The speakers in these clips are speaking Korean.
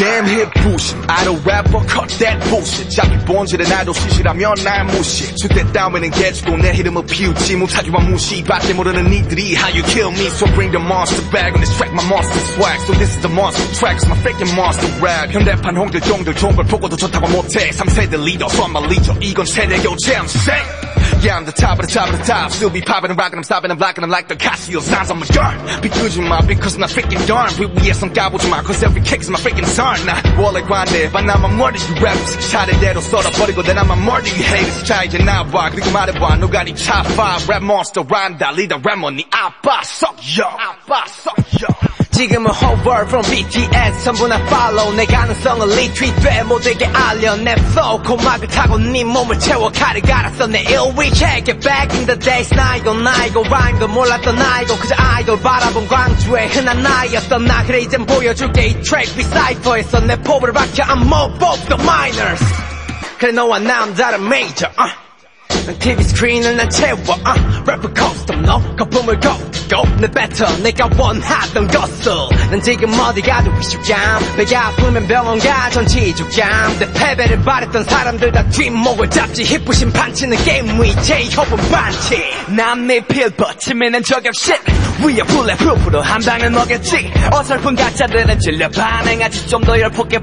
Damn hip bullshit idol rapper cut that bullshit 자기 본질은 아이돌 시시라면 날 무시 주대 따위는 개주고 내 이름을 피우지 못하지만 무시밖에 모르는 니들이 How you kill me so bring the monster back on this track my monster swag so this is the monster track it's my freaking monster rap 현대판 홍들 종들 좋은 걸 보고도 좋다고 못해 3세대 리더 so I'm a leader 이건 세대 교체 I'm sick Yeah, I'm the top of the top of the top. Still be popping and rocking, I'm stopping and blocking them like the Casio signs on my gun. 비끄지 마, because I'm not freaking darn. 위위에선 까보지 마, cause every kick is my freaking son. 나 원래 관대, but now I'm more than you rappers. 차례대로 썰어버리고, then I'm a more than you haters. 자, 이제 나와, 그리고 말해봐, 누가 네 top 5 rap monster 란다, 리더 래머, 네 아빠 썩, yo. 아빠 썩, yo. 지금은 whole world from BTS 전부 나 follow. 내 가능성을 retweet 돼 모두에게 알려. 내 flow. 고막을 타고 네 몸을 채워 칼을 갈았어 내 ill we can't get back in the days. 나이고 나이고 rhyme도 몰랐던 나이고 그저 아이돌 바라본 광주의 흔한 나이였어 나. 그래 이젠 보여줄게. 이 트랙 비사이퍼에서 내 포부를 박혀. I'm more both the minors 그래 너와 난 다른 major. Uh. 난 TV 스크린을 난 채워 uh. 래퍼 커스텀 너 거품을 걷고 내 뱉어 내가 원하던 것을. 난 지금 어디 가도 위축감 배가 아프면 병원 가 전치주감 내 패배를 바랬던 사람들 다 뒷목을 잡지. 힙부심 판치는 게임 위제 협은 반치 남네 필버 치매는 저격 shit. 위에 블랙프루프로 한 방을 먹였지. 어설픈 가짜들은 질려 반응하지. 좀 더 열폭게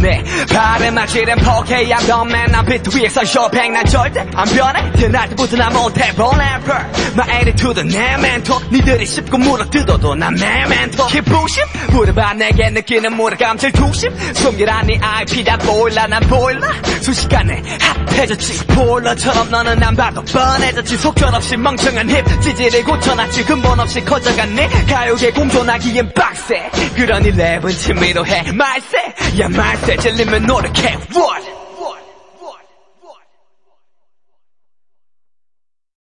내 발에 맞지는 포케야 덤맨 난 비트 위에서 쇼팽 난 절대 안 변해 드날 때부터 난 못해 rapper My attitude 내 멘토 니들이 씹고 물어뜯어도 난내 멘토 기부심? 물어봐 내게 느끼는 무력감 질투심. 숨기란 네 IP 다 보일라 난 보일라. 순식간에 핫해졌지. 보일러처럼 너는 안 봐도 뻔해졌지. 속절없이 멍청한 힙 찌질을 고쳐놨지. 근본 없이 커져갔네 가요계 공존하기엔 빡세. 그러니 랩은 취미로 해. 말세. 야 말세. 질리면 노력해. What